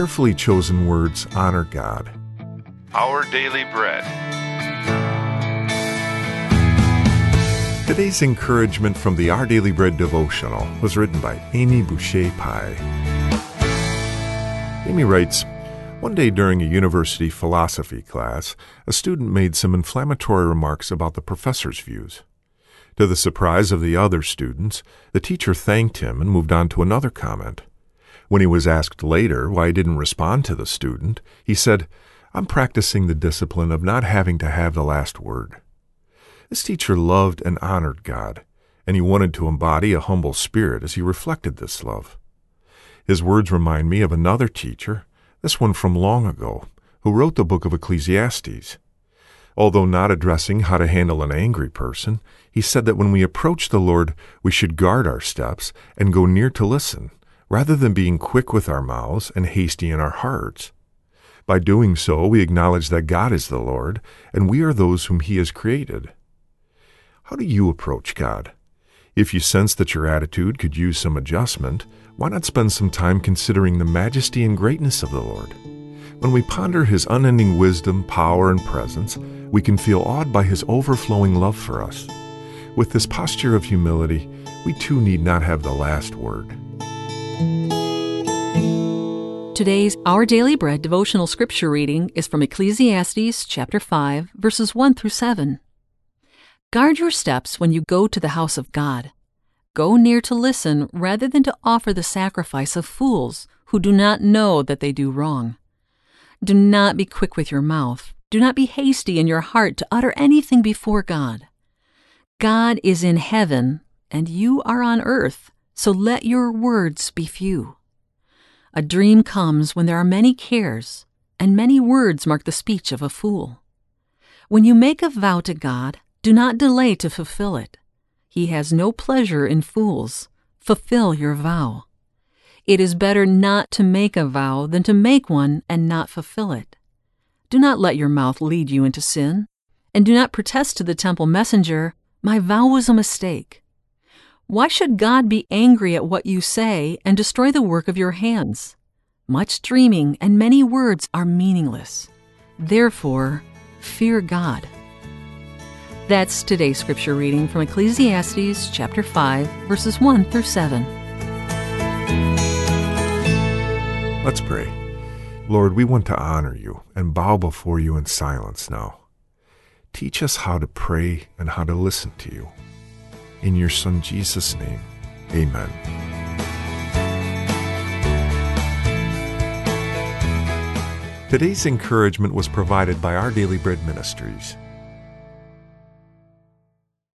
carefully chosen words honor God. Our Daily Bread. Today's encouragement from the Our Daily Bread devotional was written by Amy Boucher Pye. Amy writes, one day during a university philosophy class, a student made some inflammatory remarks about the professor's views. To the surprise of the other students, the teacher thanked him and moved on to another comment. When he was asked later why he didn't respond to the student, he said, I'm practicing the discipline of not having to have the last word. This teacher loved and honored God, and he wanted to embody a humble spirit as he reflected this love. His words remind me of another teacher this one from long ago, who wrote the book of Ecclesiastes. Although not addressing how to handle an angry person, he said that when we approach the Lord, we should guard our steps and go near to listen, rather than being quick with our mouths and hasty in our hearts. By doing so, we acknowledge that God is the Lord, and we are those whom He has created. How do you approach God? If you sense that your attitude could use some adjustment, why not spend some time considering the majesty and greatness of the Lord? When we ponder His unending wisdom, power, and presence, we can feel awed by His overflowing love for us. With this posture of humility, we too need not have the last word. Today's Our Daily Bread devotional scripture reading is from Ecclesiastes chapter 5, verses 1 through 7. Guard your steps when you go to the house of God. Go near to listen rather than to offer the sacrifice of fools who do not know that they do wrong. Do not be quick with your mouth. Do not be hasty in your heart to utter anything before God. God is in heaven, and you are on earth, so let your words be few. A dream comes when there are many cares, and many words mark the speech of a fool. When you make a vow to God, do not delay to fulfill it. He has no pleasure in fools. Fulfill your vow. It is better not to make a vow than to make one and not fulfill it. Do not let your mouth lead you into sin, and do not protest to the temple messenger, My vow was a mistake. Why should God be angry at what you say and destroy the work of your hands? Much dreaming and many words are meaningless. Therefore, fear God. That's today's scripture reading from Ecclesiastes chapter 5, verses 1 through 7. Let's pray. Lord, we want to honor you and bow before you in silence now. Teach us how to pray and how to listen to you. In your Son Jesus' name, amen. Today's encouragement was provided by Our Daily Bread Ministries.